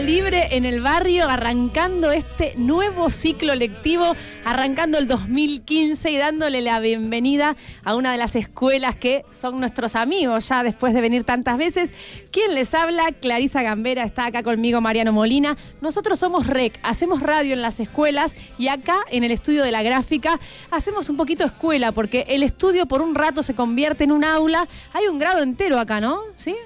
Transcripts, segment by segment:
Libre en el Barrio, arrancando este nuevo ciclo lectivo, arrancando el 2015 y dándole la bienvenida a una de las escuelas que son nuestros amigos ya después de venir tantas veces. ¿Quién les habla? Clarisa Gambera, está acá conmigo Mariano Molina. Nosotros somos REC, hacemos radio en las escuelas y acá en el estudio de la gráfica hacemos un poquito escuela porque el estudio por un rato se convierte en un aula. Hay un grado entero acá, ¿no? ¿Sí?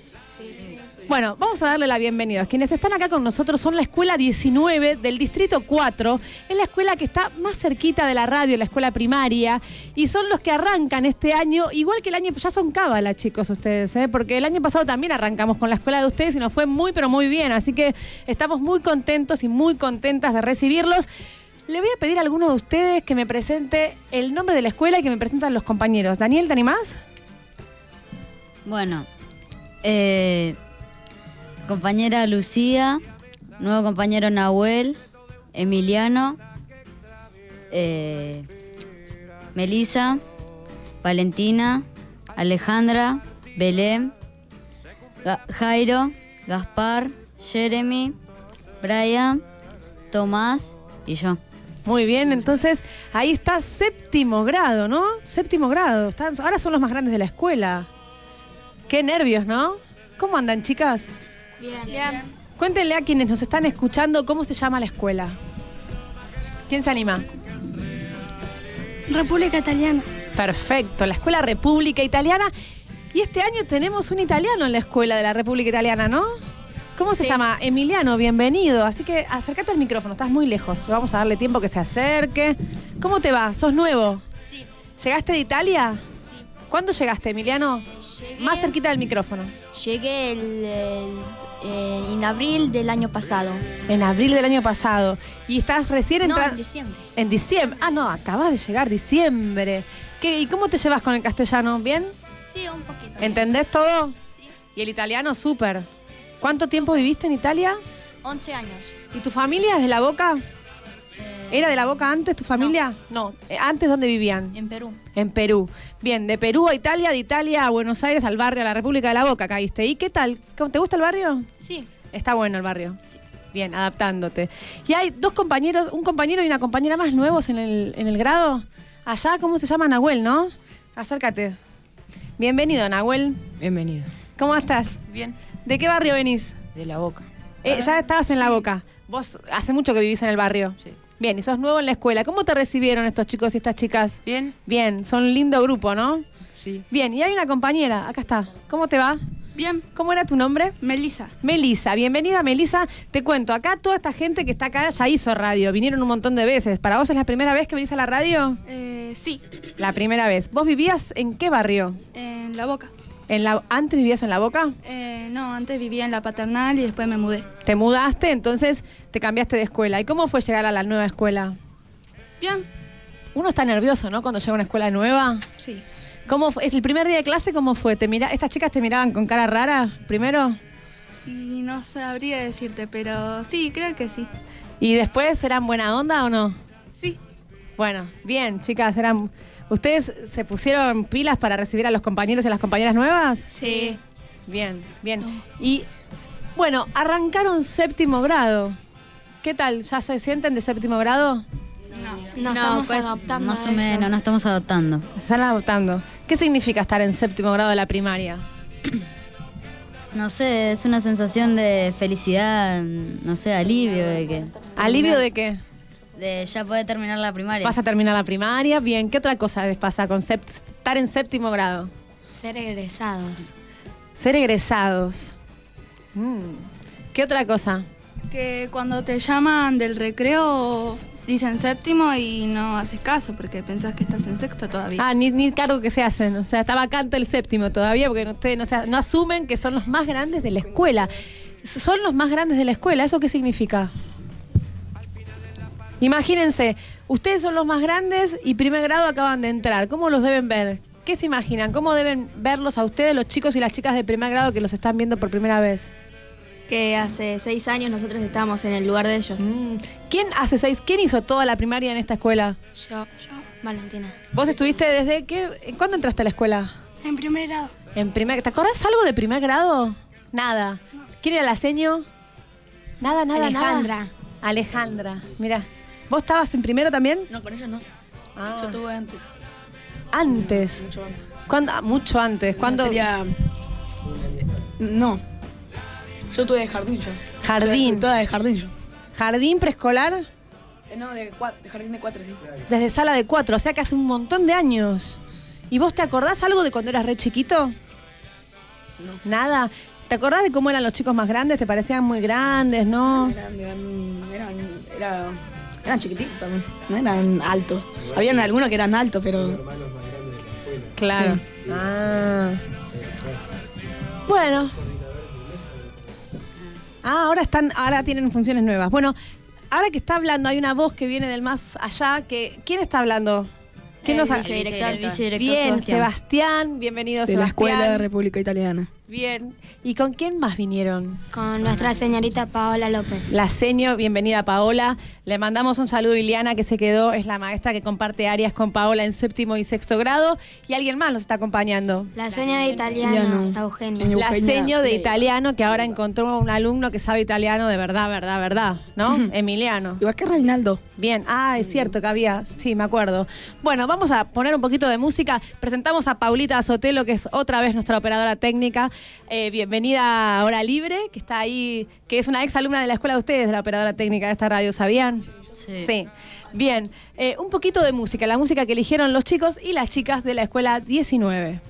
Bueno, vamos a darle la bienvenida. Quienes están acá con nosotros son la escuela 19 del distrito 4. Es la escuela que está más cerquita de la radio, la escuela primaria. Y son los que arrancan este año, igual que el año, ya son cábala, chicos, ustedes, ¿eh? porque el año pasado también arrancamos con la escuela de ustedes y nos fue muy, pero muy bien. Así que estamos muy contentos y muy contentas de recibirlos. Le voy a pedir a alguno de ustedes que me presente el nombre de la escuela y que me presenten los compañeros. Daniel, ¿te animás? Bueno, eh, compañera Lucía, nuevo compañero Nahuel, Emiliano, eh, Melisa, Valentina, Alejandra, Belén, Jairo, Gaspar, Jeremy, Brian, Tomás y yo. Muy bien, entonces ahí está séptimo grado, ¿no? Séptimo grado. Están- ahora son los más grandes de la escuela. Qué nervios, ¿no? ¿Cómo andan, chicas? Bien. Cuéntenle a quienes nos están escuchando cómo se llama la escuela. ¿Quién se anima? República Italiana. Perfecto, la Escuela República Italiana. Y este año tenemos un italiano en la Escuela de la República Italiana, ¿no? ¿Cómo se llama? Emiliano, bienvenido. Así que acércate al micrófono, estás muy lejos. Vamos a darle tiempo que se acerque. ¿Cómo te va? ¿Sos nuevo? Sí. ¿Llegaste de Italia? Sí. ¿Cuándo llegaste, Emiliano? Llegué, Más cerquita del micrófono. Llegué el, el- eh, en abril del año pasado. En abril del año pasado. Y estás recién entrando. en diciembre. En diciembre. Ah, no, acabas de llegar, diciembre. ¿Qué, ¿Y cómo te llevas con el castellano? ¿Bien? Sí, un poquito. ¿Entendés todo? Sí. Y el italiano, súper. ¿Cuánto tiempo viviste en Italia? 11 años. ¿Y tu familia es de la Boca? ¿Era de la Boca antes tu familia? No. Eh, ¿Antes dónde vivían? En Perú. En Perú. Bien, de Perú a Italia, de Italia a Buenos Aires, al barrio, a la República de la Boca caíste. ¿Y qué tal? ¿Cómo- ¿Te gusta el barrio? Sí. Está bueno el barrio. Bien, adaptándote. Y hay dos compañeros, un compañero y una compañera más nuevos en el, en el grado. Allá, ¿cómo se llama Nahuel, no? Acércate. Bienvenido, Nahuel. Bienvenido. ¿Cómo estás? Bien. ¿De qué barrio venís? De la boca. Eh, ya estabas en la boca. Vos hace mucho que vivís en el barrio. Sí. Bien, y sos nuevo en la escuela. ¿Cómo te recibieron estos chicos y estas chicas? Bien. Bien, son un lindo grupo, ¿no? Sí. Bien, y hay una compañera, acá está. ¿Cómo te va? Bien. ¿Cómo era tu nombre? Melissa. Melisa, bienvenida Melisa. Te cuento, acá toda esta gente que está acá ya hizo radio, vinieron un montón de veces. ¿Para vos es la primera vez que venís a la radio? Eh, sí, La primera vez. ¿Vos vivías en qué barrio? en La Boca. ¿En la, ¿Antes vivías en La Boca? Eh, no, antes vivía en La Paternal y después me mudé. Te mudaste, entonces te cambiaste de escuela. ¿Y cómo fue llegar a la nueva escuela? Bien, Uno está nervioso, ¿no? Cuando llega a una escuela nueva. sí. ¿Cómo fue? ¿Es el primer día de clase? ¿Cómo fue? ¿Te mira, ¿Estas chicas te miraban con cara rara primero? Y no sabría decirte, pero sí, creo que sí. ¿Y después eran buena onda o no? Sí, Bueno, bien, chicas, eran. ¿Ustedes se pusieron pilas para recibir a los compañeros y a las compañeras nuevas? sí. Bien, bien. Y bueno, arrancaron séptimo grado. ¿Qué tal? ¿Ya se sienten de séptimo grado? Nos estamos adaptando. Más o menos, nos estamos adaptando. Se están adoptando. ¿Qué significa estar en séptimo grado de la primaria? No sé, es una sensación de felicidad, no sé, alivio de que. ¿Alivio de qué? De ya poder terminar la primaria. Vas a terminar la primaria. Bien, ¿qué otra cosa les pasa con estar en séptimo grado? Ser egresados. Ser egresados. Mm. ¿Qué otra cosa? Que cuando te llaman del recreo dicen séptimo y no haces caso porque pensás que estás en sexto todavía. Ah, ni, ni cargo que se hacen. O sea, está vacante el séptimo todavía porque ustedes no, se- no asumen que son los más grandes de la escuela. Son los más grandes de la escuela. ¿Eso qué significa? Imagínense, ustedes son los más grandes y primer grado acaban de entrar. ¿Cómo los deben ver? ¿Qué se imaginan? ¿Cómo deben verlos a ustedes, los chicos y las chicas de primer grado que los están viendo por primera vez? Que hace seis años nosotros estábamos en el lugar de ellos. Mm. ¿Quién hace seis? ¿Quién hizo toda la primaria en esta escuela? Yo, yo, Valentina. ¿Vos estuviste desde qué? ¿Cuándo entraste a la escuela? En primer grado. En primer, ¿Te acordás algo de primer grado? Nada. ¿Quién era la seño? Nada, nada, Alejandra. nada. Alejandra. Mira. ¿Vos estabas en primero también? No, con ella no. Ah. Yo tuve antes, Antes. mucho antes. ¿Cuándo? Ah, mucho antes. ¿Cuándo? Sería... No. Yo tuve de jardín yo. Jardín. Toda de jardín yo. ¿Jardín preescolar? Eh, No, de, de jardín de cuatro, sí. Desde sala de cuatro, o sea que hace un montón de años. ¿Y vos te acordás algo de cuando eras re chiquito? No. Nada. ¿Te acordás de cómo eran los chicos más grandes? ¿Te parecían muy grandes, no? Eran, eran, eran, era- eran chiquititos también. No eran altos. Habían algunos que eran altos, pero... Claro. Sí. Ah. Bueno. Ah, ahora están, ahora tienen funciones nuevas. Bueno, ahora que está hablando, hay una voz que viene del más allá. Que, ¿Quién está hablando? ¿Quién El nos ha- vicedirector. El vicedirector Bien, Sebastián. Sebastián. bienvenido De la Sebastián. Escuela de República Italiana. Bien. ¿Y con quién más vinieron? Con nuestra señorita Paola López. La seño, bienvenida Paola. Le mandamos un saludo a Iliana que se quedó, es la maestra que comparte áreas con Paola en séptimo y sexto grado. Y alguien más nos está acompañando. La señora de italiano, Eugenia. En- La Eugenia seño de de- italiano que ahora encontró un alumno que sabe italiano de verdad, verdad, verdad, ¿no? Emiliano. Igual que Reinaldo. Bien, ah, es cierto que había, sí, me acuerdo. Bueno, vamos a poner un poquito de música. Presentamos a Paulita Sotelo, que es otra vez nuestra operadora técnica. Eh, bienvenida a Hora Libre, que está ahí, que es una ex alumna de la escuela de ustedes, de la operadora técnica de esta radio, ¿sabían? Sí. Bien, eh, un poquito de música, la música que eligieron los chicos y las chicas de la escuela 19.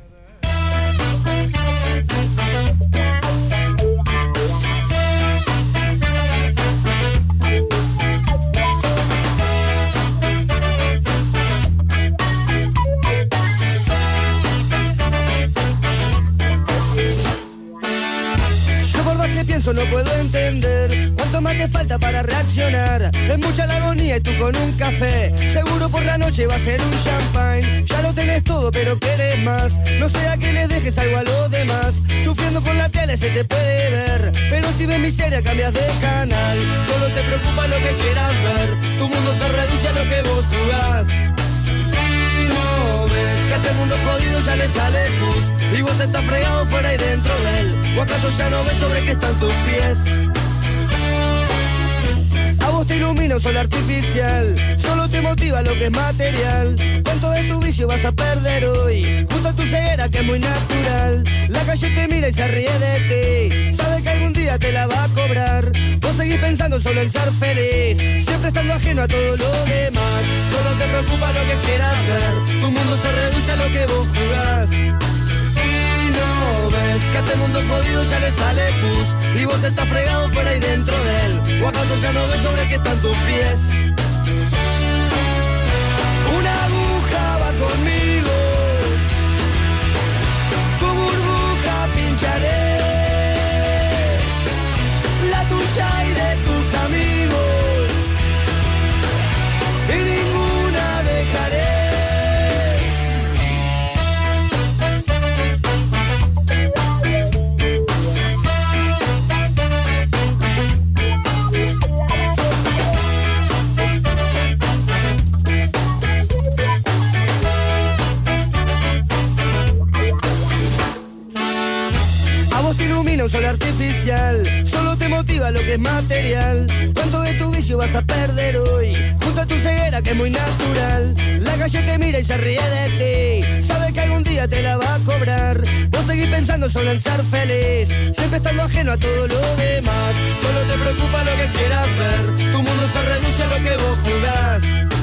Pienso no puedo entender cuánto más te falta para reaccionar. Es mucha la agonía y tú con un café. Seguro por la noche va a ser un champagne. Ya lo tenés todo pero querés más. No sea que le dejes algo a los demás. Sufriendo por la tele se te puede ver. Pero si ves miseria cambias de canal. Solo te preocupa lo que quieras ver. Tu mundo se reduce a lo que vos jugás. ves que a este mundo jodido ya le sale pus Y vos estás fregado fuera y dentro de él ¿O acaso ya no ves sobre qué están tus pies? A vos te ilumina un sol artificial. Solo te motiva lo que es material. ¿Cuánto de tu vicio vas a perder hoy? Junto a tu ceguera que es muy natural. La calle te mira y se ríe de ti. Sabe que algún día te la va a cobrar. Vos seguís pensando solo en ser feliz. Siempre estando ajeno a todo lo demás. Solo te preocupa lo que quieras ver. Tu mundo se reduce a lo que vos jugás. Y no ves que a este mundo jodido ya le sale pus Y vos estás fregado fuera y dentro de él ¿O acaso ya no ves sobre qué están tus pies? Una aguja va conmigo un sol artificial. Solo te motiva lo que es material. ¿Cuánto de tu vicio vas a perder hoy? Junta tu ceguera que es muy natural. La calle te mira y se ríe de ti. Sabes que algún día te la va a cobrar. Vos seguís pensando solo en ser feliz. Siempre estando ajeno a todo lo demás. Solo te preocupa lo que quieras ver. Tu mundo se reduce a lo que vos jugás.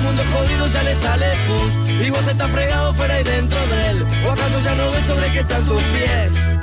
Este mundo jodido ya le sale pus Y vos estás fregado fuera y dentro de él ¿O acaso ya no ves sobre qué están tus pies?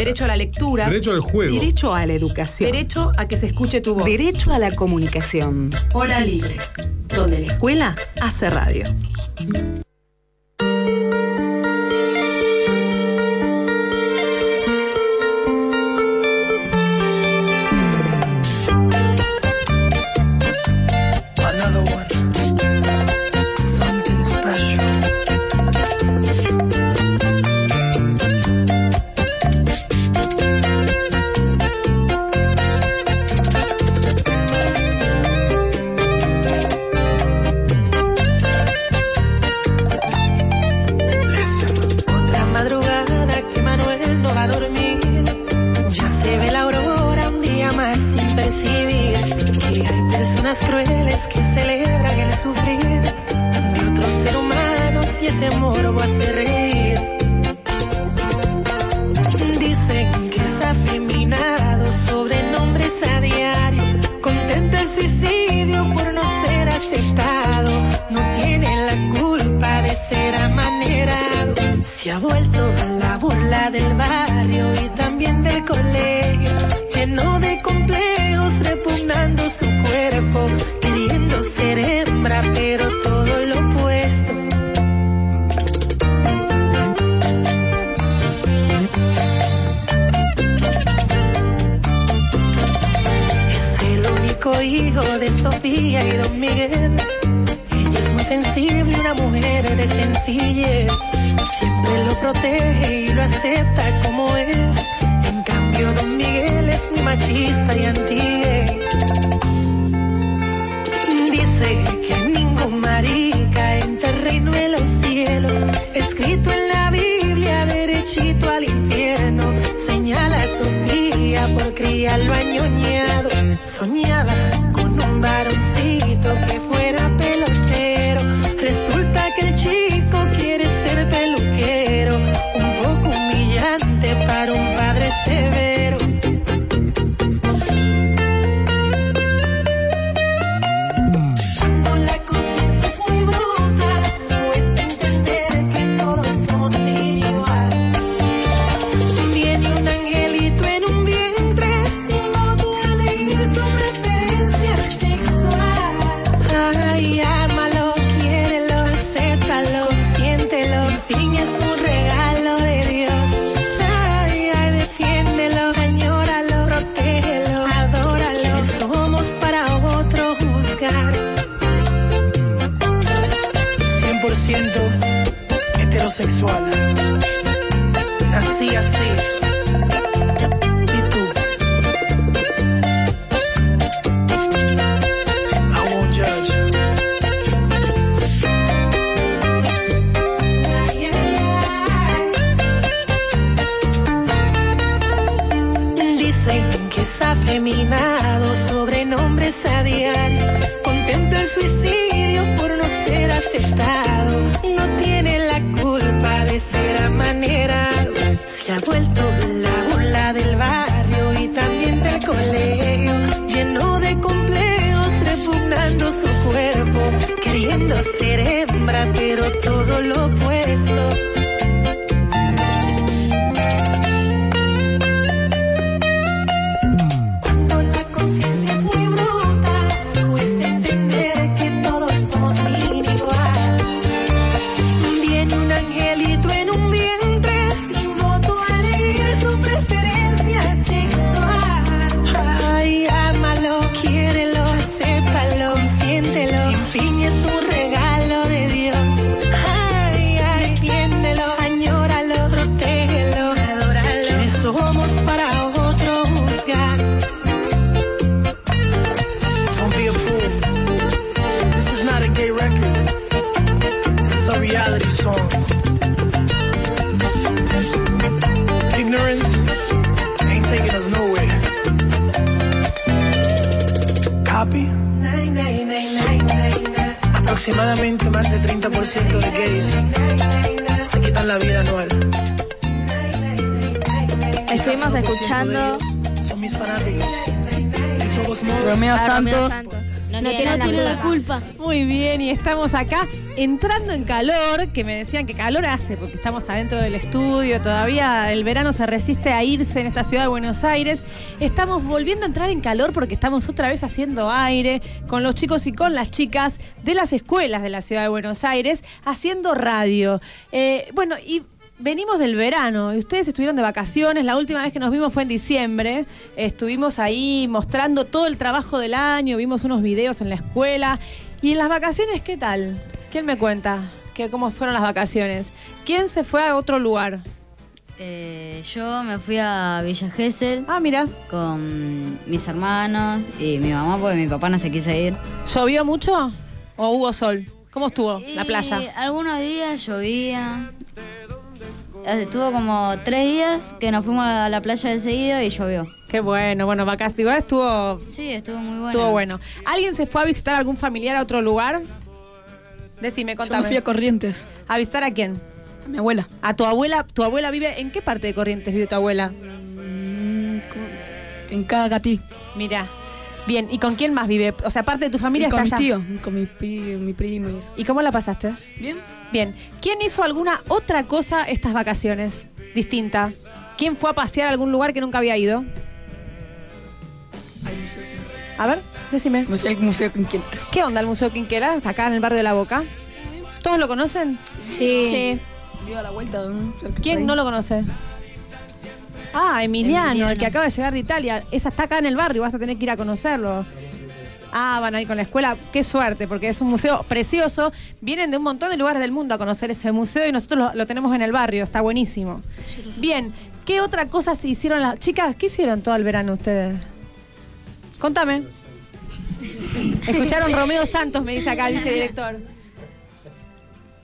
derecho a la lectura, derecho al juego, derecho a la educación, derecho a que se escuche tu voz, derecho a la comunicación. Hora libre, donde la escuela hace radio. soñada. Estamos acá entrando en calor, que me decían que calor hace, porque estamos adentro del estudio, todavía el verano se resiste a irse en esta ciudad de Buenos Aires. Estamos volviendo a entrar en calor porque estamos otra vez haciendo aire con los chicos y con las chicas de las escuelas de la ciudad de Buenos Aires, haciendo radio. Eh, bueno, y Venimos del verano y ustedes estuvieron de vacaciones. La última vez que nos vimos fue en diciembre. Estuvimos ahí mostrando todo el trabajo del año, vimos unos videos en la escuela. ¿Y en las vacaciones qué tal? ¿Quién me cuenta? ¿Qué, ¿Cómo fueron las vacaciones? ¿Quién se fue a otro lugar? Eh, yo me fui a Villa Gesell. Ah, mira. Con mis hermanos y mi mamá, porque mi papá no se quiso ir. ¿Llovió mucho o hubo sol? ¿Cómo estuvo la playa? algunos días llovía. Estuvo como tres días que nos fuimos a la playa de seguido y llovió. Qué bueno, bueno, vacaciones. Igual estuvo, Sí, estuvo muy bueno. estuvo bueno. ¿Alguien se fue a visitar a algún familiar a otro lugar? Decime, Yo contame. me fui a Corrientes. ¿A visitar a quién? A mi abuela. ¿A tu abuela? ¿Tu abuela vive en qué parte de Corrientes vive tu abuela? Mm. En Cagatí. Mira. Bien, ¿y con quién más vive? O sea, parte de tu familia Y con está mi allá. tío, con mi, pi- mi primo. ¿Y cómo la pasaste? Bien. Bien. ¿Quién hizo alguna otra cosa estas vacaciones distinta? ¿Quién fue a pasear a algún lugar que nunca había ido? A ver, decime. Me fui al museo quien. ¿Qué onda el Museo Quinquera? Está acá en el barrio de La Boca. ¿Todos lo conocen? Sí. Dio a la vuelta. ¿Quién no lo conoce? Ah, Emiliano, Emiliano. el que acaba de llegar de Italia. Esa está acá en el barrio, vas a tener que ir a conocerlo. Ah, van a ir con la escuela. Qué suerte, porque es un museo precioso. Vienen de un montón de lugares del mundo a conocer ese museo y nosotros lo, lo tenemos en el barrio. Está buenísimo. Bien, ¿qué otra cosa se hicieron las chicas? ¿Qué hicieron todo el verano ustedes? Contame. Escucharon Romeo Santos, me dice acá, dice el director.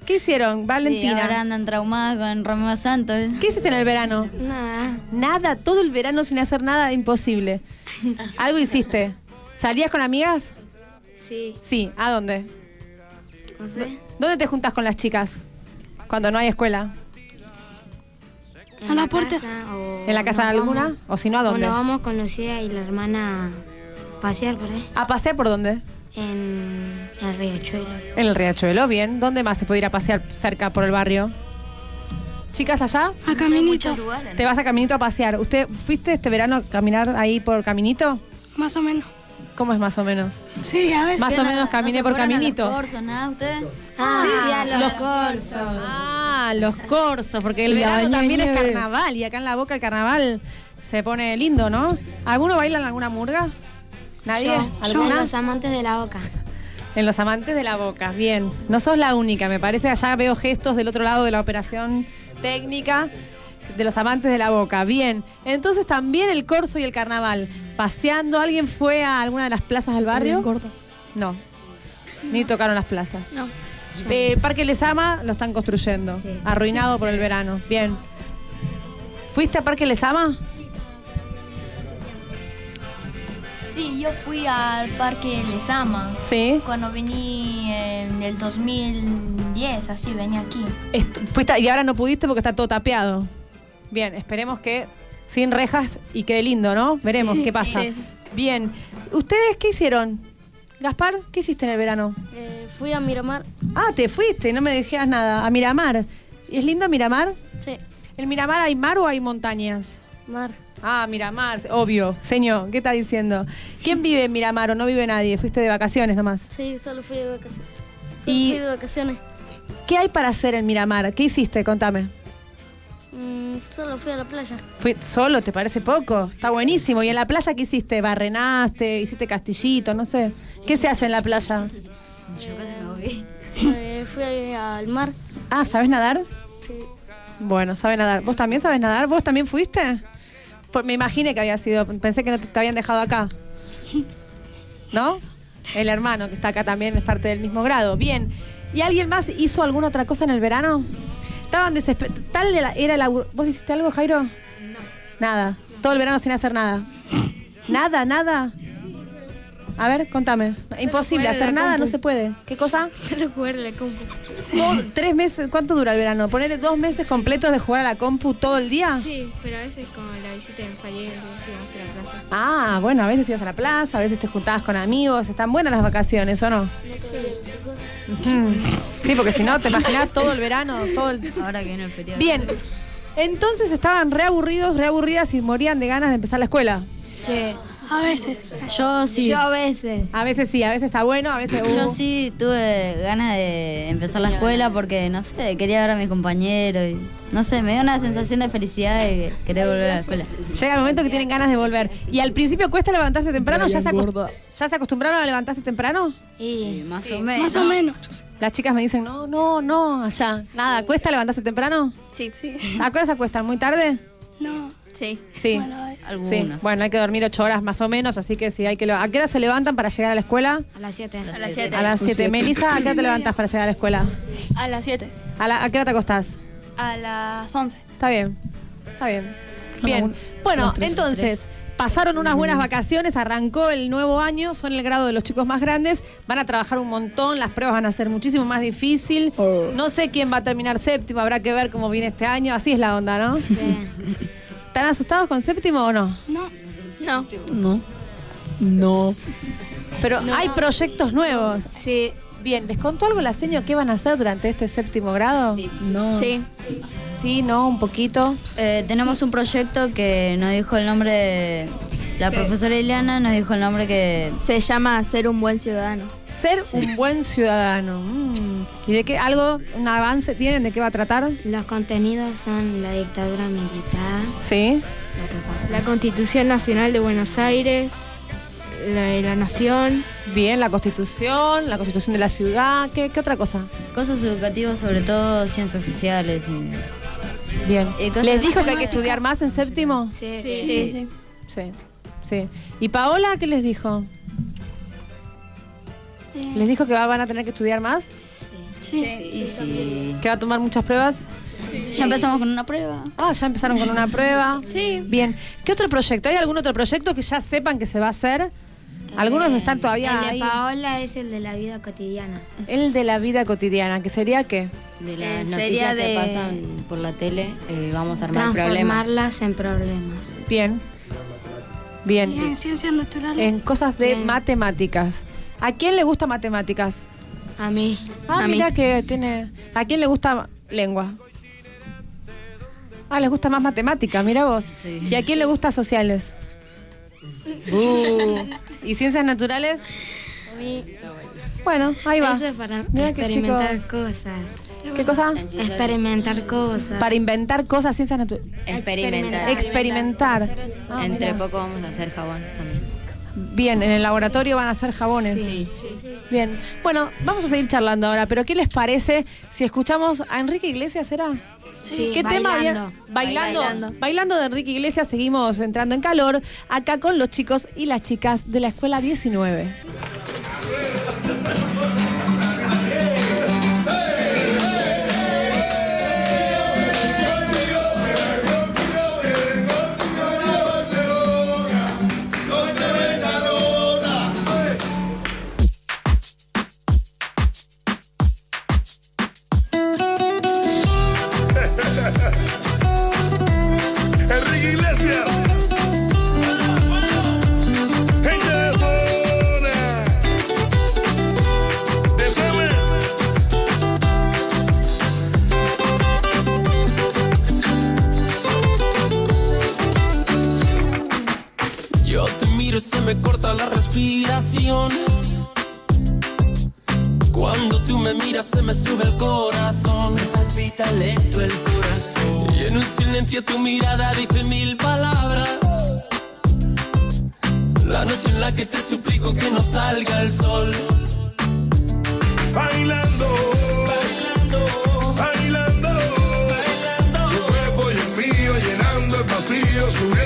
¿Qué hicieron, Sí, Valentina? ahora andan traumadas con Romeo Santos. ¿Qué hiciste en el verano? Nada. Nada, todo el verano sin hacer nada, imposible. ¿Algo hiciste? ¿Salías con amigas? Sí. Sí, ¿a dónde? No sé. ¿Dónde te juntas con las chicas? Cuando no hay escuela. En la puerta. o ¿En la casa de alguna? vamos- ¿O si no, a O dónde? nos vamos con Lucía y la hermana a pasear por ahí. ¿A pasear por dónde? En el riachuelo. En el Riachuelo, bien. ¿Dónde más se puede ir a pasear cerca por el barrio? ¿Chicas allá? A No sé, lugares. Te vas a Caminito a pasear. ¿Usted fuiste este verano a caminar ahí por Caminito? Más o menos. ¿Cómo es más o menos? Sí, a veces. Más o ¿No- menos no caminé se por fueron a los Caminito. corsos, nada, ustedes? Ah, sí, a los, los- corsos. Ah, los corsos, porque el Y verano también es carnaval y acá en la boca el carnaval se pone lindo, ¿no? ¿Alguno baila en alguna murga? ¿Nadie? Yo, los amantes de la boca. En los amantes de la boca, bien. No sos la única, me parece. Allá veo gestos del otro lado de la operación técnica de los amantes de la boca. Bien. Entonces también el corso y el carnaval. Paseando, ¿alguien fue a alguna de las plazas del barrio? Gordo. No. Ni tocaron las plazas. No. Eh, Parque Les Ama lo están construyendo. Sí. Arruinado por el verano. Bien. ¿Fuiste a Parque Les Ama? Sí, yo fui al Parque Lesama Sí. cuando vení en el 2010, así venía aquí. Fuiste, y ahora no pudiste porque está todo tapeado. Bien, esperemos que sin rejas y quede lindo, ¿no? Veremos Sí, qué pasa. sí. Bien. ¿Ustedes qué hicieron? Gaspar, ¿qué hiciste en el verano? Eh, fui a Miramar. Ah, te fuiste, no me dijeras nada. A Miramar. ¿Y es lindo Miramar? Sí. ¿En Miramar hay mar o hay montañas? Mar. Ah, Miramar, obvio. Señor, ¿qué está diciendo? ¿Quién vive en Miramar o no vive nadie? Fuiste de vacaciones nomás. Sí, solo fui de vacaciones. Solo Y- fui de vacaciones. ¿Qué hay para hacer en Miramar? ¿Qué hiciste? Contame. Mm, solo fui a la playa. ¿Fui solo? ¿Te parece poco? Está buenísimo. ¿Y en la playa qué hiciste? ¿Barrenaste? ¿Hiciste castillito? No sé. ¿Qué se hace en la playa? Yo casi me ahogué. Eh, fui al mar. Ah, ¿sabes nadar? Sí. Bueno, sabe nadar. ¿Vos también sabes nadar? ¿Vos también fuiste? Por- me imaginé que había sido. Pensé que no te, te habían dejado acá. ¿No? El hermano que está acá también es parte del mismo grado. Bien. ¿Y alguien más hizo alguna otra cosa en el verano? Estaban desesperados. ¿Tal era era la... ¿Vos hiciste algo, Jairo? No. Nada. Todo el verano sin hacer nada. Nada, nada. A ver, contame. Imposible, en hacer nada no se puede. ¿Qué cosa? Solo jugar en la compu. ¿Tres meses? ¿Cuánto dura el verano? ¿Ponerle dos meses completos de jugar a la compu todo el día? Sí, pero a veces como la visita de parientes, así vamos a la plaza. Ah, bueno, a veces ibas a la plaza, a veces te juntabas con amigos. Están buenas las vacaciones, ¿o no? Sí, porque si no, te imaginas todo el verano, todo el... Ahora que viene el feriado. Bien. Entonces estaban reaburridos, reaburridas y morían de ganas de empezar la escuela. Sí. A veces. Yo sí. Yo a veces. A veces sí, a veces está bueno, a veces... Yo uh. sí tuve ganas de empezar la escuela porque, no sé, quería ver a mis compañeros y, no sé, me dio una sensación de felicidad de querer volver a la escuela. Llega el momento que tienen ganas de volver. ¿Y al principio cuesta levantarse temprano? ¿Ya se, acost- ¿Ya se acostumbraron a levantarse temprano? Y más Sí, o menos. más o menos. Las chicas me dicen, no, no, no, allá. Nada, ¿cuesta levantarse temprano? Sí. sí. ¿A qué se acuestan? ¿Muy tarde? No. Sí. Sí. Algunos. Sí. Bueno, hay que dormir ocho horas más o menos, así que sí, hay que... ¿A qué hora se levantan para llegar a la escuela? A las 7. A las siete. 7. A las siete. Melissa, ¿a qué hora te levantas para llegar a la escuela? A las 7. ¿A, la- a qué hora te acostás? A las 11. Está bien, está bien. Bien, bueno, entonces, pasaron unas buenas vacaciones, arrancó el nuevo año, son el grado de los chicos más grandes, van a trabajar un montón, las pruebas van a ser muchísimo más difícil. No sé quién va a terminar séptimo, habrá que ver cómo viene este año, así es la onda, ¿no? ¿Están asustados con séptimo o no? No. No. No. No. Pero No. hay proyectos nuevos. Sí. Bien, ¿les contó algo la seño qué van a hacer durante este séptimo grado? No. Sí. Sí, no, un poquito. Eh, tenemos un proyecto que nos dijo el nombre de la profesora Ileana, nos dijo el nombre que... Se llama Ser un buen ciudadano. Ser un buen ciudadano. Mm. ¿Y de qué? ¿Algo, un avance tienen? ¿De qué va a tratar? Los contenidos son la dictadura militar, Sí. lo que pasó. La Constitución Nacional de Buenos Aires, la de la Nación. Bien, la constitución, la constitución de la ciudad. ¿Qué, qué otra cosa? Cosas educativas, sobre todo ciencias sociales. y- Bien. y cosas ¿Les dijo que hay que estudiar más en séptimo? Sí, sí, sí. Sí. Sí. ¿Y Paola qué les dijo? ¿Les dijo que va- van a tener que estudiar más? Sí. Sí. ¿Que va a tomar muchas pruebas? Ya empezamos con una prueba. Ah, ya empezaron con una prueba. Sí. Bien. ¿Qué otro proyecto? ¿Hay algún otro proyecto que ya sepan que se va a hacer? Algunos están todavía El de ahí. Paola es el de la vida cotidiana. El de la vida cotidiana, que sería qué? De las Eh, noticias sería que pasan por la tele, eh, vamos a armar problemas. Transformarlas en problemas. Bien. Bien. Sí, en ciencias naturales. En cosas de Bien. matemáticas. ¿A quién le gusta matemáticas? A mí. Ah, a mí. mira que tiene. ¿A quién le gusta lengua? Ah, les gusta más matemática, mira vos. ¿Y a quién le gusta sociales? Uh. ¿Y ciencias naturales? A mí. Bueno, ahí va. Eso es para experimentar cosas. ¿Qué cosa? Experimentar cosas. Para inventar cosas, ciencias naturales. Experimentar. Experimentar. Ah, Entre mira. poco vamos a hacer jabón también. Bien, en el laboratorio van a hacer jabones. Sí. Bien. Bueno, vamos a seguir charlando ahora, pero ¿qué les parece si escuchamos a Enrique Iglesias, será? Sí, ¿Qué tema había? Bailando. Bailando. Bailando de Enrique Iglesias, seguimos entrando en calor acá con los chicos y las chicas de la escuela 19. Silencio tu mirada dice mil palabras. La noche en la que te suplico que no salga el sol. Bailando, bailando, bailando, Tu cuerpo y el mío llenando el vacío, subiendo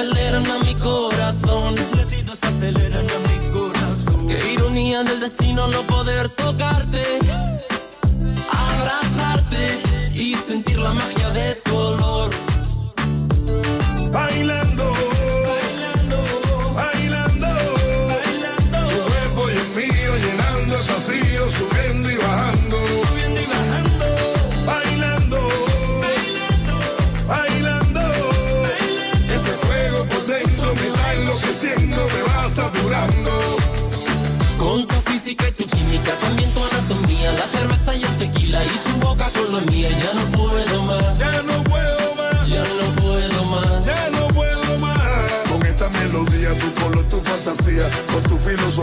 aceleran a mi corazón. Tus latidos aceleran a mi corazón. Qué ironía del destino no poder tocarte,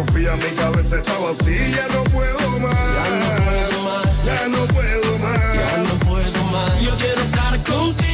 filosofía, mi cabeza está vacía. Ya no puedo más, Ya no puedo más, ya no puedo más. ya no puedo más. Yo quiero estar contigo,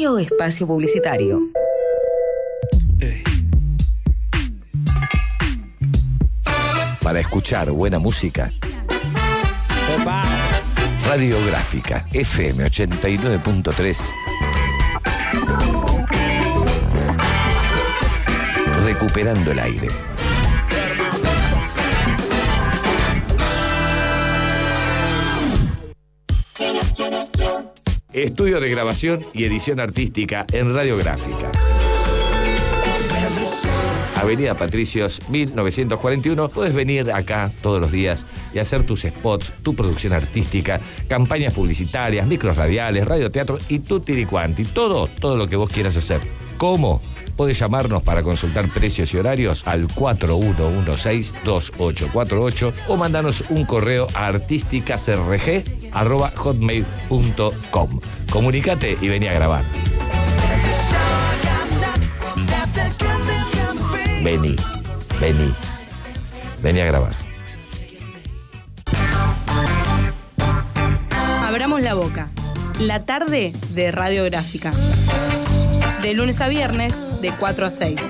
Inicio espacio publicitario. Para escuchar buena música. Radiográfica FM 89.3. Recuperando el aire. Estudio de grabación y edición artística en Radiográfica. Avenida Patricios 1941. Puedes venir acá todos los días y hacer tus spots, tu producción artística, campañas publicitarias, micros radiales, radioteatro y tutti quanti. Todo, todo lo que vos quieras hacer. ¿Cómo? Puedes llamarnos para consultar precios y horarios al 4116-2848 o mandanos un correo a artísticasrg.hotmail.com. Comunicate y vení a grabar. Vení, vení, vení a grabar. Abramos la boca. La tarde de radiográfica. De lunes a viernes, de 4 a 6.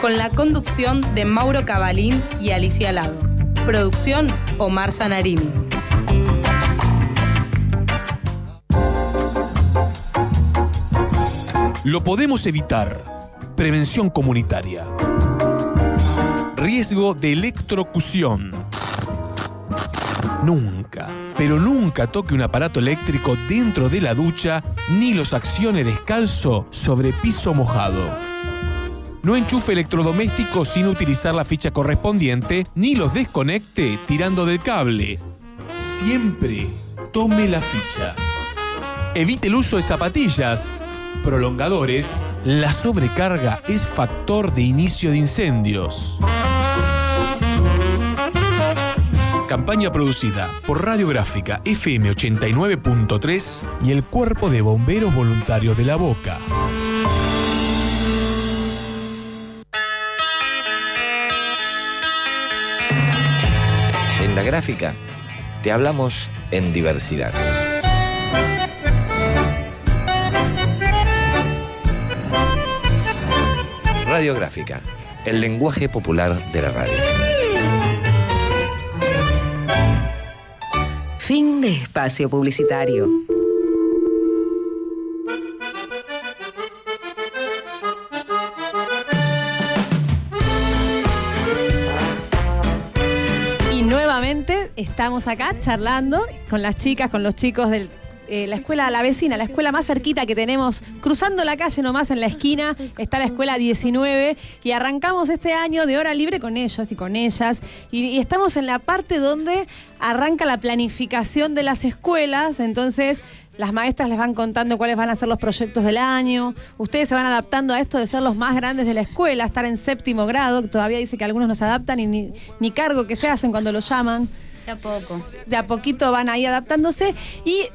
Con la conducción de Mauro Cabalín y Alicia Lado. Producción Omar Sanarini. Lo podemos evitar. Prevención comunitaria. Riesgo de electrocución. Nunca, pero nunca toque un aparato eléctrico dentro de la ducha ni los accione descalzo sobre piso mojado. No enchufe electrodomésticos sin utilizar la ficha correspondiente ni los desconecte tirando del cable. Siempre tome la ficha. Evite el uso de zapatillas, prolongadores. La sobrecarga es factor de inicio de incendios. Campaña producida por Radiográfica FM 89.3 y el Cuerpo de Bomberos Voluntarios de la Boca. En la gráfica te hablamos en diversidad. Radiográfica, el lenguaje popular de la radio. Fin de espacio publicitario. Estamos acá charlando con las chicas, con los chicos de la escuela, la vecina, la escuela más cerquita que tenemos, cruzando la calle nomás en la esquina, está la escuela 19 y arrancamos este año de hora libre con ellos y con ellas y, estamos en la parte donde arranca la planificación de las escuelas, entonces las maestras les van contando cuáles van a ser los proyectos del año. Ustedes se van adaptando a esto de ser los más grandes de la escuela, estar en séptimo grado, todavía dice que algunos no se adaptan y ni, ni cargo que se hacen cuando los llaman. De a poco. De a poquito van ahí adaptándose. Y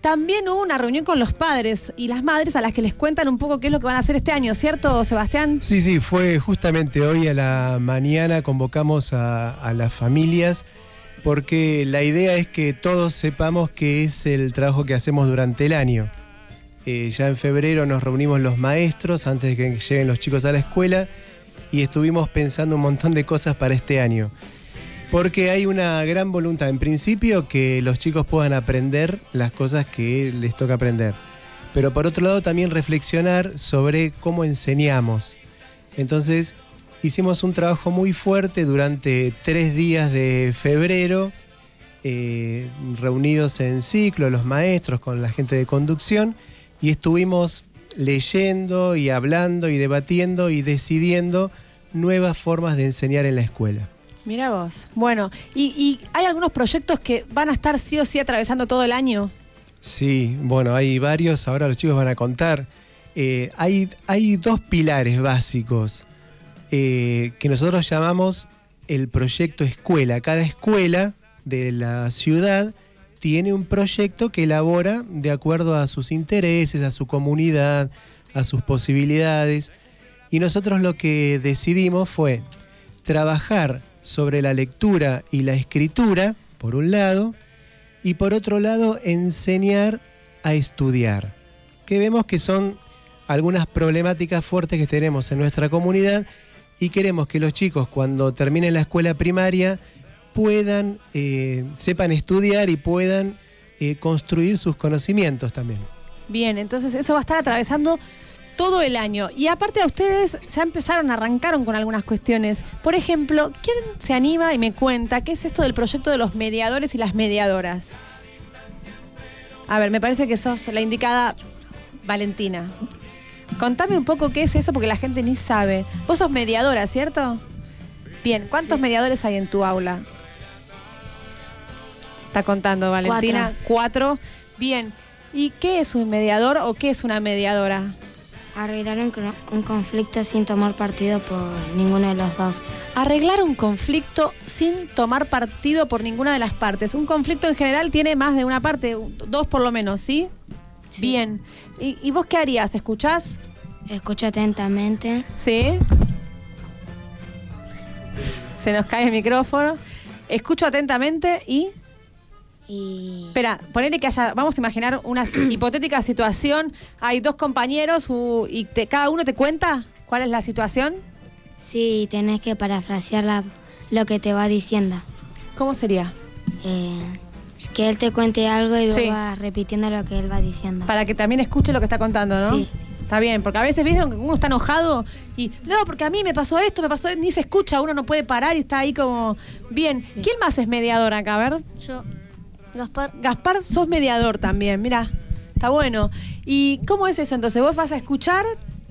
también hubo una reunión con los padres y las madres a las que les cuentan un poco qué es lo que van a hacer este año, ¿cierto, Sebastián? Sí, sí, fue justamente hoy a la mañana convocamos a, a las familias porque la idea es que todos sepamos qué es el trabajo que hacemos durante el año. Eh, ya en febrero nos reunimos los maestros antes de que lleguen los chicos a la escuela y estuvimos pensando un montón de cosas para este año. Porque hay una gran voluntad, en principio, que los chicos puedan aprender las cosas que les toca aprender. Pero por otro lado también reflexionar sobre cómo enseñamos. Entonces, hicimos un trabajo muy fuerte durante tres días de febrero, eh, reunidos en ciclo, los maestros con la gente de conducción, y estuvimos leyendo y hablando y debatiendo y decidiendo nuevas formas de enseñar en la escuela. Mira vos. Bueno, y, hay algunos proyectos que van a estar sí o sí atravesando todo el año. Sí, bueno, hay varios, ahora los chicos van a contar. Eh, hay, hay dos pilares básicos eh, que nosotros llamamos el proyecto escuela. Cada escuela de la ciudad tiene un proyecto que elabora de acuerdo a sus intereses, a su comunidad, a sus posibilidades. Y nosotros lo que decidimos fue trabajar sobre la lectura y la escritura, por un lado, y por otro lado, enseñar a estudiar, que vemos que son algunas problemáticas fuertes que tenemos en nuestra comunidad y queremos que los chicos cuando terminen la escuela primaria puedan, eh, sepan estudiar y puedan eh, construir sus conocimientos también. Bien, entonces eso va a estar atravesando todo el año. Y aparte a ustedes ya empezaron, arrancaron con algunas cuestiones. Por ejemplo, ¿quién se anima y me cuenta qué es esto del proyecto de los mediadores y las mediadoras? A ver, me parece que sos la indicada Valentina. Contame un poco qué es eso porque la gente ni sabe. Vos sos mediadora, ¿cierto? Bien, ¿cuántos mediadores hay en tu aula? Está contando Valentina. Cuatro. Bien. ¿Y qué es un mediador o qué es una mediadora? Arreglar un, conflicto sin tomar partido por ninguno de los dos. Arreglar un conflicto sin tomar partido por ninguna de las partes. Un conflicto en general tiene más de una parte, dos por lo menos, ¿sí? Bien. ¿Y, y vos qué harías? ¿Escuchás? Escucho atentamente. ¿Sí? Se nos cae el micrófono. Escucho atentamente y... Y Espera, ponele que haya, vamos a imaginar una hipotética situación, hay dos compañeros u- y te- cada uno te cuenta cuál es la situación. sí, tenés que parafrasear la- lo que te va diciendo. ¿Cómo sería? Eh, que él te cuente algo y vos Sí. vas repitiendo lo que él va diciendo. Para que también escuche lo que está contando, ¿no? Sí. Está bien, porque a veces vieron que uno está enojado y no, porque a mí me pasó esto, me pasó, ni se escucha, uno no puede parar y está ahí como bien. ¿Quién más es mediador acá? A ver. Yo, Gaspar. Gaspar, sos mediador también, mira, está bueno. ¿Y cómo es eso? Entonces vos vas a escuchar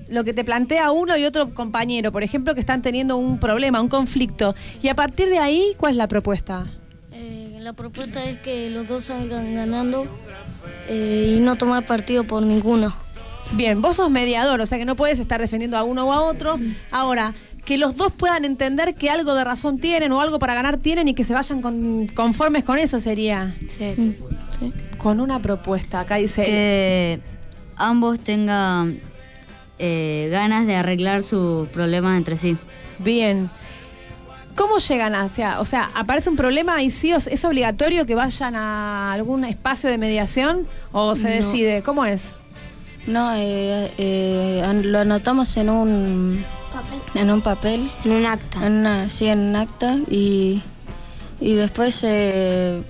lo que te plantea uno y otro compañero, por ejemplo, que están teniendo un problema, un conflicto. Y a partir de ahí, ¿cuál es la propuesta? Eh, la propuesta es que los dos salgan ganando eh, y no tomar partido por ninguno. Bien, vos sos mediador, o sea que no puedes estar defendiendo a uno o a otro. Ahora, que los dos puedan entender que algo de razón tienen o algo para ganar tienen y que se vayan con- conformes con eso sería. Sí. Con una propuesta, acá dice. Que ambos tengan eh, ganas de arreglar sus problemas entre sí. Bien. ¿Cómo llegan hacia, o sea, aparece un problema y sí es obligatorio que vayan a algún espacio de mediación o se No. decide? ¿Cómo es? No, eh, eh, lo anotamos en un en un papel, en un acta, en una, sí, en un acta y, y después eh,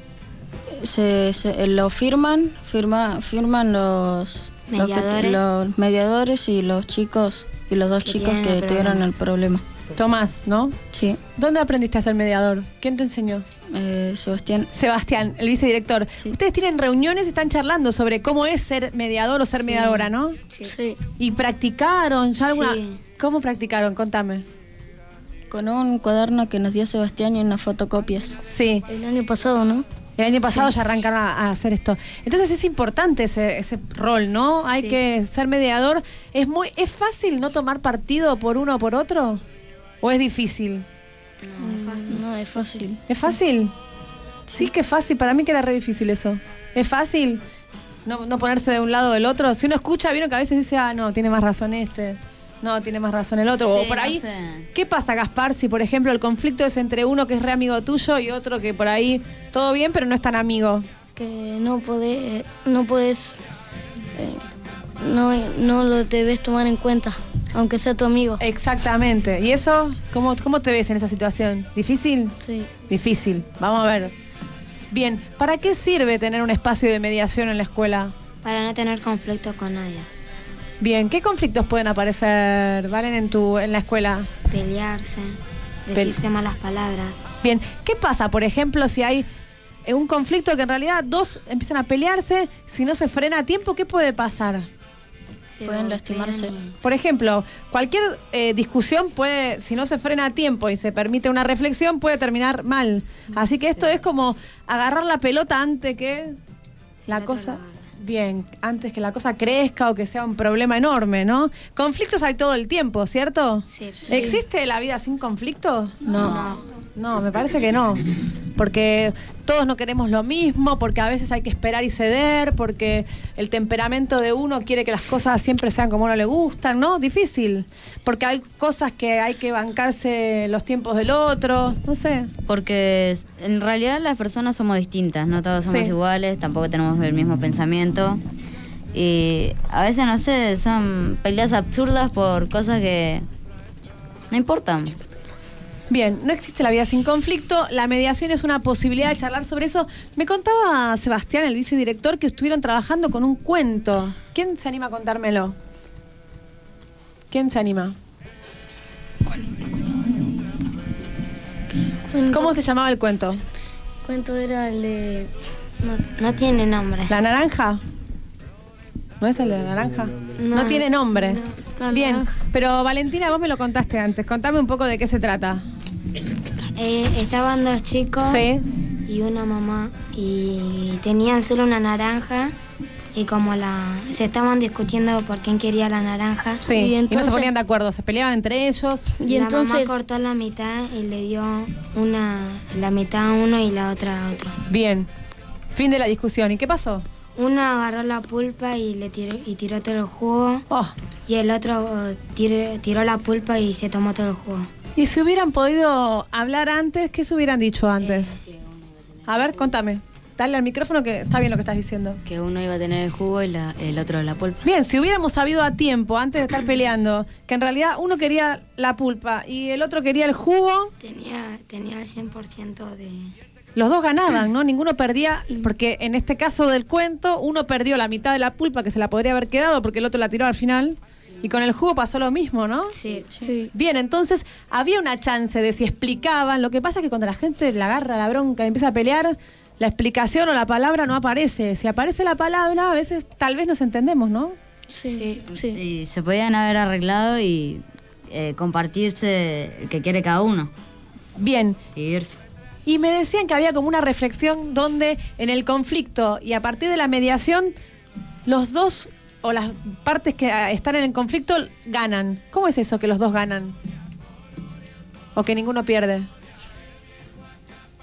se, se- lo firman, firma, firman los Mediadores. los mediadores y los chicos y los dos Que chicos que el tuvieron el problema. Tomás, ¿no? Sí. ¿Dónde aprendiste a ser mediador? ¿Quién te enseñó? Eh, Sebastián. Sebastián, el vicedirector. Ustedes tienen reuniones y están charlando sobre cómo es ser mediador o ser Sí. mediadora, ¿no? Sí. ¿Y practicaron ya alguna? Sí. ¿Cómo practicaron? Contame. Con un cuaderno que nos dio Sebastián y unas fotocopias. Sí. El año pasado, ¿no? El año pasado Sí. ya arrancaron a, hacer esto. Entonces es importante ese, ese rol, ¿no? Hay Sí. que ser mediador. ¿Es muy, es fácil no tomar partido por uno o por otro? ¿O es difícil? No, es fácil. No, es fácil. ¿Es fácil? Sí, que es fácil. Para mí que era re difícil eso. ¿Es fácil no, no ponerse de un lado o del otro? Si uno escucha, vieron que a veces dice, ah, no, tiene más razón este. No, tiene más razón el otro. o por no ahí, sé. ¿qué pasa, Gaspar, si por ejemplo el conflicto es entre uno que es re amigo tuyo y otro que por ahí todo bien, pero no es tan amigo? Que no podés, no puedes, no, no lo debes tomar en cuenta, aunque sea tu amigo. Exactamente. ¿Y eso? ¿Cómo, cómo te ves en esa situación? ¿Difícil? Sí. Difícil. Vamos a ver. Bien, ¿para qué sirve tener un espacio de mediación en la escuela? Para no tener conflictos con nadie. Bien, ¿qué conflictos pueden aparecer, Valen, en tu en la escuela? Pelearse, decirse malas palabras. Bien, ¿qué pasa, por ejemplo, si hay eh, un conflicto que en realidad dos empiezan a pelearse, si no se frena a tiempo, ¿qué puede pasar? Pueden lastimarse. Por ejemplo, cualquier eh, discusión puede, si no se frena a tiempo y se permite una reflexión, puede terminar mal. Así que esto es como agarrar la pelota antes que la cosa... Bien, antes que la cosa crezca o que sea un problema enorme, ¿no? Conflictos hay todo el tiempo, ¿cierto? Sí. ¿Existe la vida sin conflicto? No. No, me parece que no. Porque todos no queremos lo mismo, porque a veces hay que esperar y ceder, porque el temperamento de uno quiere que las cosas siempre sean como a uno le gustan, ¿no? Difícil. Porque hay cosas que hay que bancarse los tiempos del otro, no sé. Porque en realidad las personas somos distintas, no todos somos Sí. iguales, tampoco tenemos el mismo pensamiento. Y a veces, no sé, son peleas absurdas por cosas que no importan. Bien, no existe la vida sin conflicto. La mediación es una posibilidad de charlar sobre eso. Me contaba Sebastián, el vicedirector, que estuvieron trabajando con un cuento. ¿Quién se anima a contármelo? ¿Quién se anima? ¿Cómo se llamaba el cuento? cuento era el de... No, no tiene nombre. ¿La naranja? ¿No es el de la naranja? No, No. tiene nombre. Bien, naranja. pero Valentina, vos me lo contaste antes. Contame un poco de qué se trata. Eh, estaban dos chicos Sí. y una mamá y tenían solo una naranja y como la se estaban discutiendo por quién quería la naranja. Sí, y, no se ponían de acuerdo, se peleaban entre ellos. Y la mamá cortó la mitad y le dio una la mitad a uno y la otra a otro. Bien, fin de la discusión. ¿Y qué pasó? Uno agarró la pulpa y le tiró y tiró todo el jugo. Oh. Y el otro eh, tiró, tiró la pulpa y se tomó todo el jugo. Y si hubieran podido hablar antes, ¿qué se hubieran dicho antes? A ver, contame. Dale al micrófono que está bien lo que estás diciendo. Que uno iba a tener el jugo y la- el otro la pulpa. Bien, si hubiéramos sabido a tiempo, antes de estar peleando, que en realidad uno quería la pulpa y el otro quería el jugo, Tenía, tenía el 100% de... los dos ganaban, ¿no? Ninguno perdía, porque en este caso del cuento, uno perdió la mitad de la pulpa que se la podría haber quedado porque el otro la tiró al final. Y con el jugo pasó lo mismo, ¿no? Sí. Bien, entonces había una chance de si explicaban. Lo que pasa es que cuando la gente le agarra la bronca y empieza a pelear, la explicación o la palabra no aparece. Si aparece la palabra, a veces tal vez nos entendemos, ¿no? Sí, Y se podían haber arreglado y eh, compartirse el que quiere cada uno. Bien. Y irse. Y me decían que había como una reflexión donde en el conflicto y a partir de la mediación, los dos o las partes que ah, están en el conflicto ganan. ¿Cómo es eso que los dos ganan? ¿O que ninguno pierde?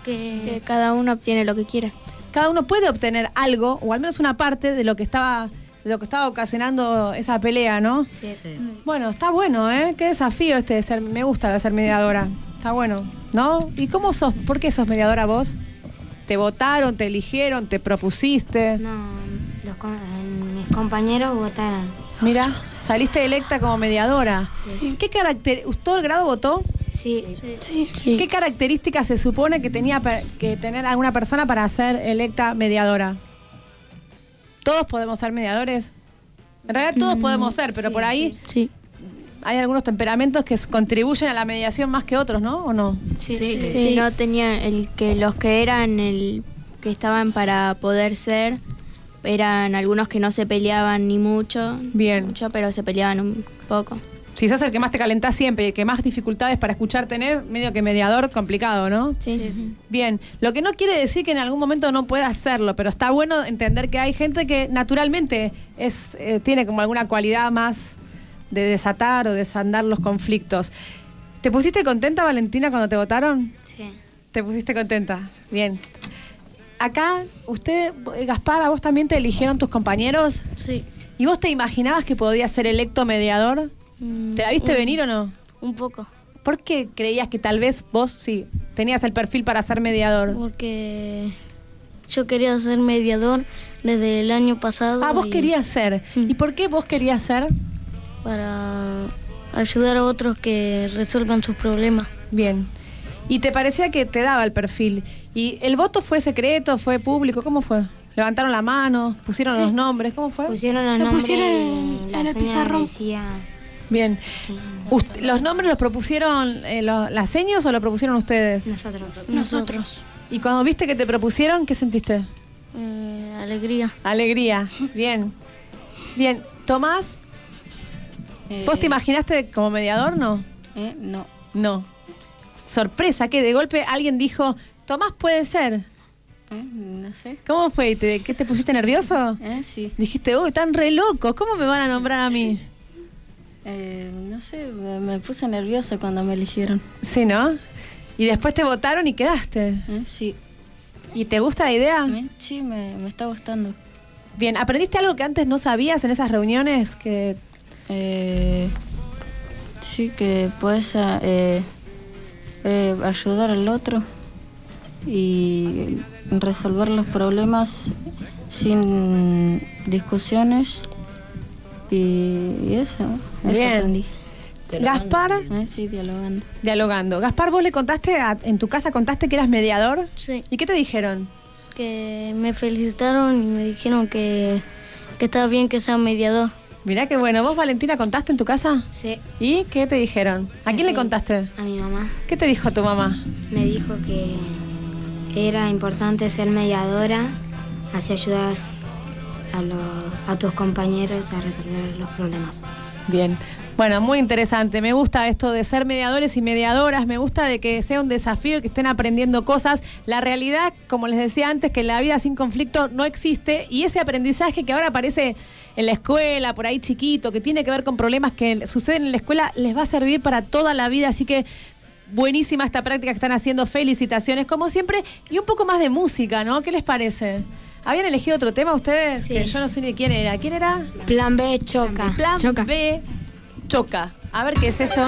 Que cada uno obtiene lo que quiere. Cada uno puede obtener algo, o al menos una parte de lo que estaba, de lo que estaba ocasionando esa pelea, ¿no? Sí. Bueno, está bueno, ¿eh? Qué desafío este de ser, me gusta de ser mediadora. Está bueno, ¿no? ¿Y cómo sos? ¿Por qué sos mediadora vos? ¿Te votaron, te eligieron, te propusiste? No, los eh, mis compañeros votaron. Mira, saliste electa como mediadora. ¿Qué carácter, ¿Todo el grado votó? Sí. ¿Qué características se supone que tenía que tener alguna persona para ser electa mediadora? ¿Todos podemos ser mediadores? En realidad todos Mm, podemos ser, pero sí, por ahí Sí. hay algunos temperamentos que contribuyen a la mediación más que otros, ¿no? ¿O no? Sí, sí, no tenían el que los que eran el que estaban para poder ser eran algunos que no se peleaban ni mucho, Bien. mucho, pero se peleaban un poco. Si sos el que más te calentás siempre y el que más dificultades para escuchar tener, medio que mediador complicado, ¿no? Sí. Bien, lo que no quiere decir que en algún momento no pueda hacerlo, pero está bueno entender que hay gente que naturalmente es, eh, tiene como alguna cualidad más de desatar o desandar los conflictos. ¿Te pusiste contenta, Valentina, cuando te votaron? Sí. ¿Te pusiste contenta? Bien. Acá, usted, Gaspar, ¿a vos también te eligieron tus compañeros? Sí. ¿Y vos te imaginabas que podías ser electo mediador? Mm, ¿Te la viste un- venir o no? Un poco. ¿Por qué creías que tal vez vos sí tenías el perfil para ser mediador? Porque yo quería ser mediador desde el año pasado. Ah, vos y querías ser. ¿Y por qué vos querías ser? Para ayudar a otros que resuelvan sus problemas. Bien. ¿Y te parecía que te daba el perfil? ¿Y el voto fue secreto, fue público? ¿Cómo fue? ¿Levantaron la mano? ¿Pusieron Sí. los nombres? ¿Cómo fue? Pusieron los Lo nombres pusieron y la en el pizarrón. decía... Bien. ¿Los nombres los propusieron eh, lo- las señas o lo propusieron ustedes? Nosotros. Nosotros. ¿Y cuando viste que te propusieron, qué sentiste? Eh, alegría. Alegría. Bien. Bien. Tomás, ¿vos te imaginaste como mediador, no? Eh, no. No. Sorpresa, que de golpe alguien dijo, Tomás puede ser. Eh, no sé. ¿Cómo fue? ¿Y te- ¿Qué te pusiste nervioso? Eh, sí. Dijiste, uy, están re locos, ¿cómo me van a nombrar a mí? Eh, no sé, me, puse nerviosa cuando me eligieron. Sí, ¿no? Y después te votaron y quedaste. Eh, sí. ¿Y te gusta la idea? Sí, me, me está gustando. Bien, ¿aprendiste algo que antes no sabías en esas reuniones? Que Eh, sí, que puedes ah, eh, eh, ayudar al otro y resolver los problemas sin discusiones y, eso, eso Bien. aprendí. Gaspar, Eh, sí, dialogando. dialogando. Gaspar, vos le contaste, a- en tu casa contaste que eras mediador. Sí. ¿Y qué te dijeron? Que me felicitaron y me dijeron que, que estaba bien que sea mediador. Mirá qué bueno. ¿Vos, Valentina, contaste en tu casa? Sí. ¿Y qué te dijeron? ¿A quién le contaste? A mi mamá. ¿Qué te dijo tu mamá? Me dijo que era importante ser mediadora, así ayudas a, los- a tus compañeros a resolver los problemas. Bien. Bueno, muy interesante. Me gusta esto de ser mediadores y mediadoras. Me gusta de que sea un desafío y que estén aprendiendo cosas. La realidad, como les decía antes, que la vida sin conflicto no existe y ese aprendizaje que ahora aparece en la escuela, por ahí chiquito, que tiene que ver con problemas que suceden en la escuela, les va a servir para toda la vida. Así que buenísima esta práctica que están haciendo. Felicitaciones, como siempre. Y un poco más de música, ¿no? ¿Qué les parece? ¿Habían elegido otro tema ustedes? Que yo no sé ni quién era. ¿Quién era? Plan B, choca. Plan B, choca. A ver qué es eso.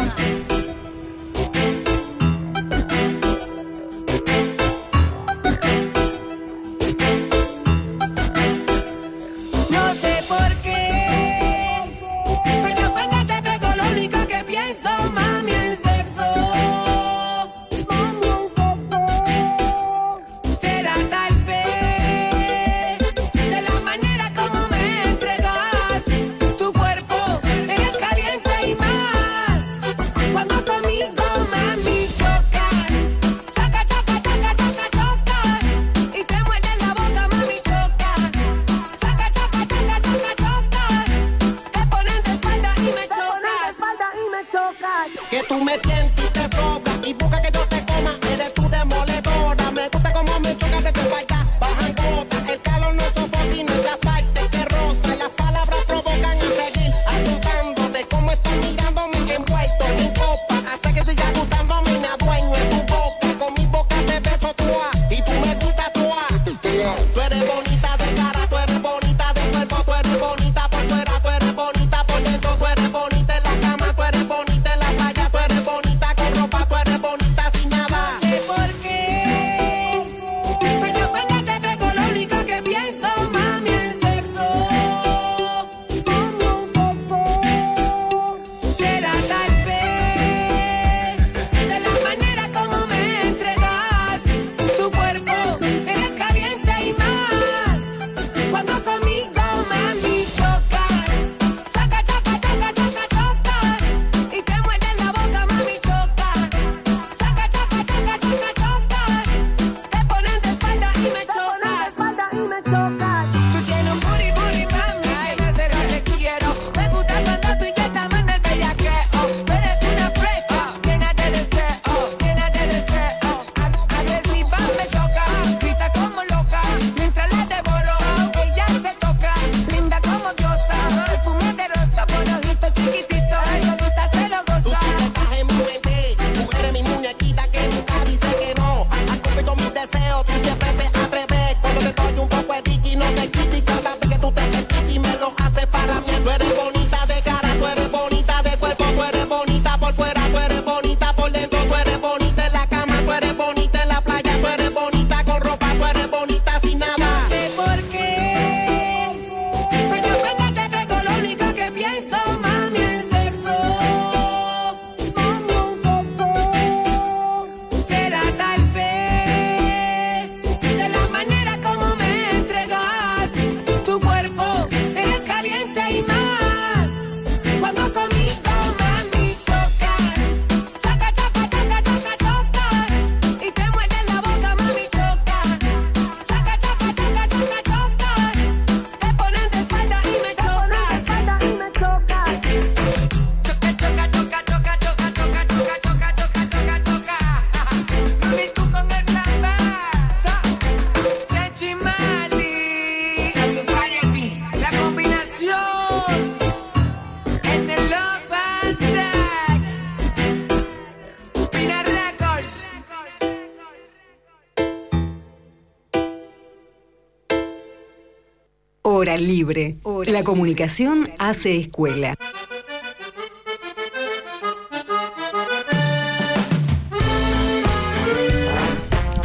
Hora. La comunicación hace escuela.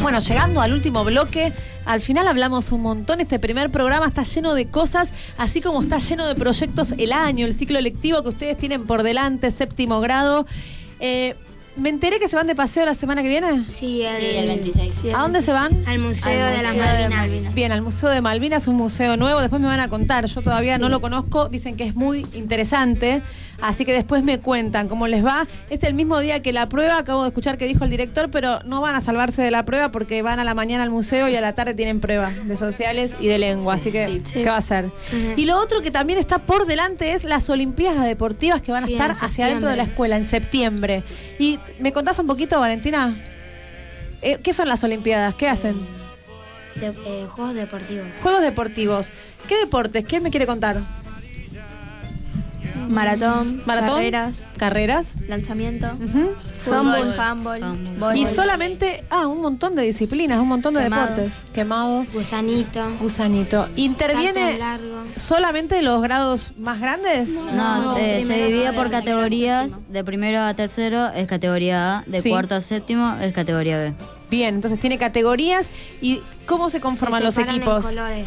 Bueno, llegando al último bloque, al final hablamos un montón. Este primer programa está lleno de cosas, así como está lleno de proyectos el año, el ciclo lectivo que ustedes tienen por delante, séptimo grado. Eh, me enteré que se van de paseo la semana que viene. Sí, el, Sí, el 26. ¿A dónde se van? Al Museo Al de las de Malvinas. Bien, al Museo de Malvinas, un museo nuevo. Después me van a contar. Yo todavía no lo conozco. Dicen que es muy interesante. Así que después me cuentan cómo les va. Es el mismo día que la prueba. Acabo de escuchar que dijo el director, pero no van a salvarse de la prueba porque van a la mañana al museo y a la tarde tienen prueba de sociales y de lengua. Así que, ¿qué va a ser? Y lo otro que también está por delante es las Olimpiadas Deportivas que van a estar hacia adentro de la escuela en septiembre. ¿Y me contás un poquito, Valentina? Eh, ¿Qué son las Olimpiadas? ¿Qué hacen? De, eh, juegos deportivos. Juegos deportivos. ¿Qué deportes? ¿Quién me quiere contar? Maratón, Maratón, carreras, carreras, lanzamiento, Ujú. fútbol, handball, y solamente, ah, un montón de disciplinas, un montón de Quemado. deportes. Quemado, Gusanito. gusanito. ¿Interviene largo. solamente los grados más grandes? No, eh, se divide por categorías. De primero a tercero es categoría A. De Sí. cuarto a séptimo es categoría B. Bien, entonces tiene categorías. ¿Y cómo se conforman Se los en equipos? colores.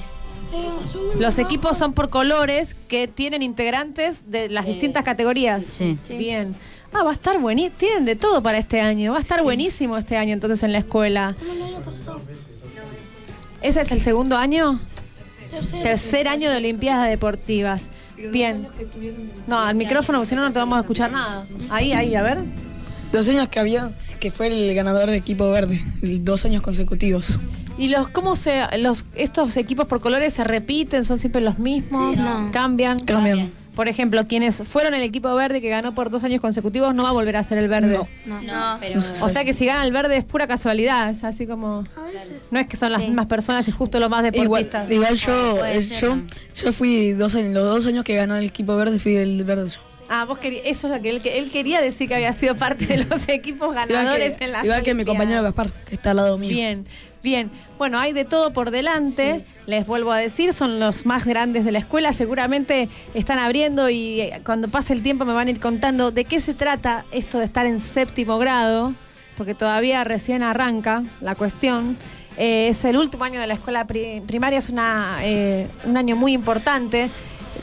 Los equipos son por colores que tienen integrantes de las distintas categorías. Sí. Bien. Ah, va a estar buenísimo. Tienen de todo para este año. Va a estar buenísimo este año entonces en la escuela. ¿Ese es el segundo año? Tercer año de Olimpiadas Deportivas. Bien. No, al micrófono, porque si no, no te vamos a escuchar nada. Ahí, ahí, a ver. Dos años que había, que fue el ganador del equipo verde, el- dos años consecutivos. ¿Y los cómo se los estos equipos por colores se repiten? ¿Son siempre los mismos? No. ¿Cambian? Cambian. Por ejemplo, quienes fueron el equipo verde que ganó por dos años consecutivos no va a volver a ser el verde. No. No, pero. O sea que si gana el verde es pura casualidad, es así como... No es que son las mismas personas y justo los más Igual, deportistas. igual yo, eh, ser, yo, ¿no? yo fui dos años, los dos años que ganó el equipo verde fui del verde yo. Ah, vos querías, eso es lo que él, que él quería decir que había sido parte de los equipos Igual ganadores que, en la igual que mi compañero Gaspar, que está al lado mío. Bien, bien. Bueno, hay de todo por delante. Les vuelvo a decir, son los más grandes de la escuela. Seguramente están abriendo y eh, cuando pase el tiempo me van a ir contando de qué se trata esto de estar en séptimo grado, porque todavía recién arranca la cuestión. Eh, es el último año de la escuela pri- primaria, es una, eh, un año muy importante.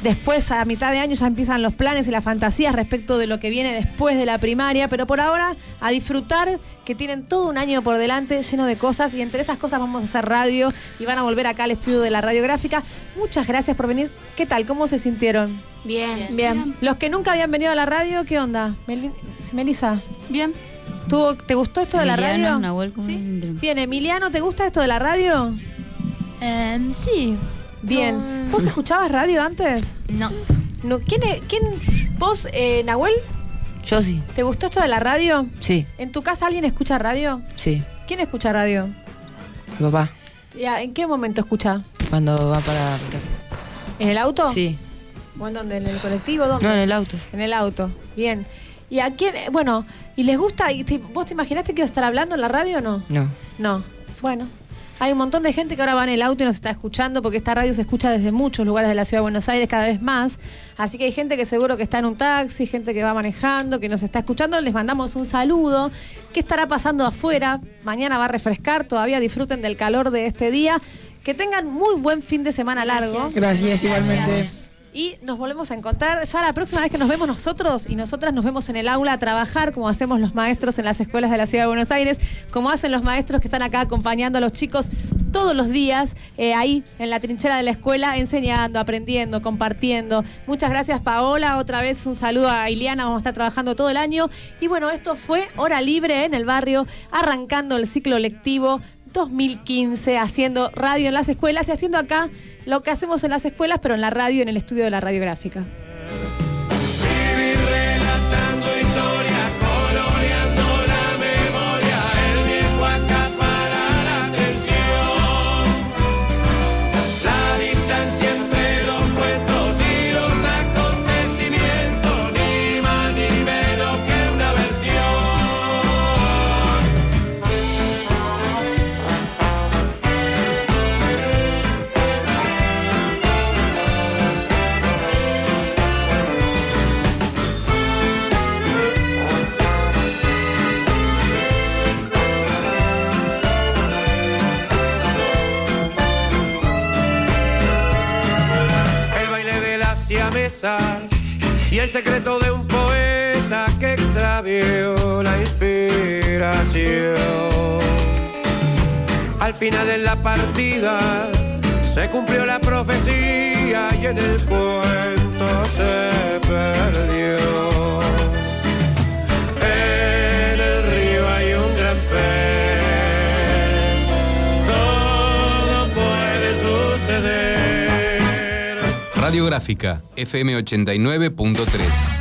Después, a mitad de año, ya empiezan los planes y las fantasías respecto de lo que viene después de la primaria, pero por ahora a disfrutar que tienen todo un año por delante lleno de cosas y entre esas cosas vamos a hacer radio y van a volver acá al estudio de la radiográfica. Muchas gracias por venir. ¿Qué tal? ¿Cómo se sintieron? Bien. Bien. Los que nunca habían venido a la radio, ¿qué onda? Melissa. Bien. ¿Tú, ¿Te gustó esto de la radio? Nahuel, ¿cómo es? Bien, Emiliano, ¿te gusta esto de la radio? Em, sí. Bien. No, ¿Vos escuchabas radio antes? No. No, ¿quién, es- quién, vos, eh, Nahuel, Yo sí, ¿te gustó esto de la radio? sí, ¿En tu casa alguien escucha radio? sí. ¿Quién escucha radio? Mi papá, Ya, ¿En qué momento escucha? cuando va para mi casa. ¿En el auto? Sí. ¿O en dónde? ¿En el colectivo? ¿Dónde? No, en el auto. En el auto, bien. ¿Y a quién? eh, Bueno, ¿y les gusta? y te- ¿Vos te imaginaste que iba a estar hablando en la radio o no? No. No. Bueno. Hay un montón de gente que ahora va en el auto y nos está escuchando porque esta radio se escucha desde muchos lugares de la ciudad de Buenos Aires cada vez más. Así que hay gente que seguro que está en un taxi, gente que va manejando, que nos está escuchando. Les mandamos un saludo. ¿Qué estará pasando afuera? Mañana va a refrescar. Todavía disfruten del calor de este día. Que tengan muy buen fin de semana largo. Gracias, igualmente. Y nos volvemos a encontrar ya la próxima vez que nos vemos nosotros y nosotras nos vemos en el aula a trabajar como hacemos los maestros en las escuelas de la Ciudad de Buenos Aires, como hacen los maestros que están acá acompañando a los chicos todos los días eh, ahí en la trinchera de la escuela, enseñando, aprendiendo, compartiendo. Muchas gracias Paola, otra vez un saludo a Iliana, vamos a estar trabajando todo el año. Y bueno, esto fue Hora Libre en el barrio, arrancando el ciclo lectivo 2015, haciendo radio en las escuelas y haciendo acá lo que hacemos en las escuelas, pero en la radio, en el estudio de la radiográfica. Y el secreto de un poeta que extravió la inspiración. Al final de la partida se cumplió la profecía y en el cuento se perdió. Radiográfica FM 89.3.